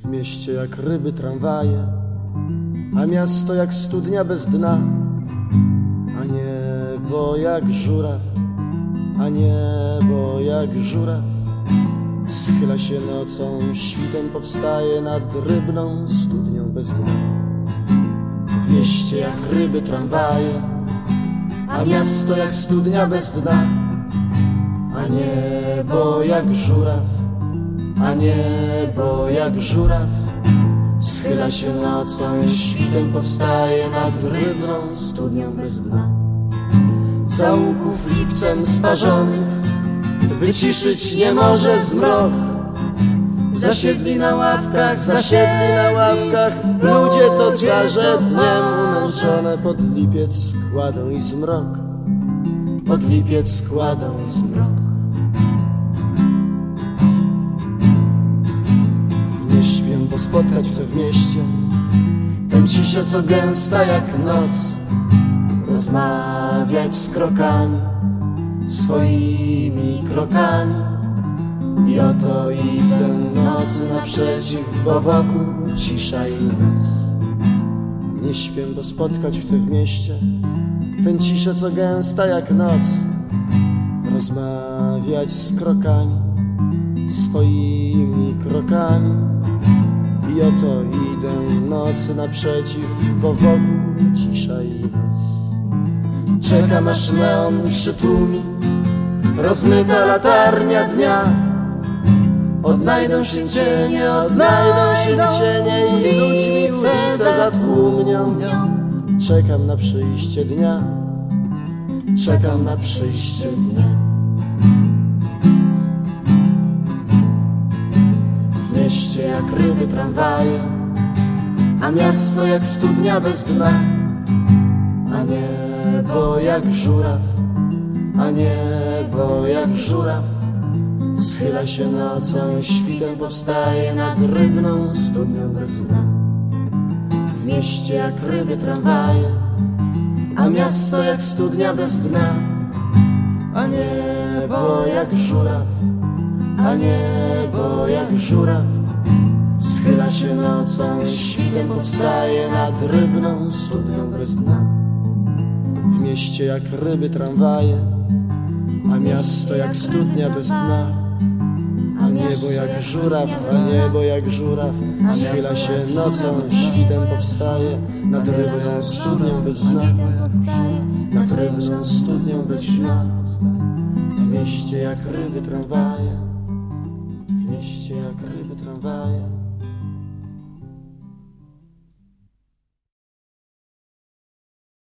W mieście jak ryby tramwaje, a miasto jak studnia bez dna, a niebo jak żuraw, a niebo jak żuraw. Schyla się nocą, świtem powstaje nad rybną studnią bez dna. W mieście jak ryby tramwaje, a miasto jak studnia bez dna, a niebo jak żuraw, a niebo jak żuraw. Schyla się nocą, świtem powstaje nad rybną studnią bez dna. Zaułków lipcem sparzonych wyciszyć nie może zmrok. Zasiedli na ławkach, zasiedli na ławkach ludzie, co twarze dniem umęczone pod lipiec składą i zmrok. Pod lipiec składą i zmrok. Spotkać chcę w mieście tę ciszę, co gęsta jak noc. Rozmawiać z krokami, swoimi krokami. I oto idę nocy naprzeciw, bo wokół cisza i noc. Nie śpię, bo spotkać chcę w mieście tę ciszę, co gęsta jak noc. Rozmawiać z krokami, swoimi krokami. I oto idę nocy naprzeciw, bo wokół cisza i noc. Czekam aż neon przytłumi rozmyta latarnia dnia. Odnajdą się cienie, odnajdą się cienie i ludźmi ulice zatłumnią. Czekam na przyjście dnia, czekam na przyjście dnia. Ryby tramwaje, a miasto jak studnia bez dna, a niebo jak żuraw, a niebo jak żuraw. Schyla się nocą, świtem powstaje nad rybną studnią bez dna. W mieście jak ryby tramwaje, a miasto jak studnia bez dna. A niebo jak żuraw, a niebo jak żuraw. Schyla się nocą, świtem powstaje nad rybną studnią bez dna. W mieście jak ryby tramwaje, a miasto jak studnia bez dna. A niebo jak żuraw, a niebo jak żuraw Schyla się nocą, świtem powstaje Nad rybną studnią bez dna Nad rybną studnią bez dna W mieście jak ryby tramwaje W mieście jak ryby tramwaje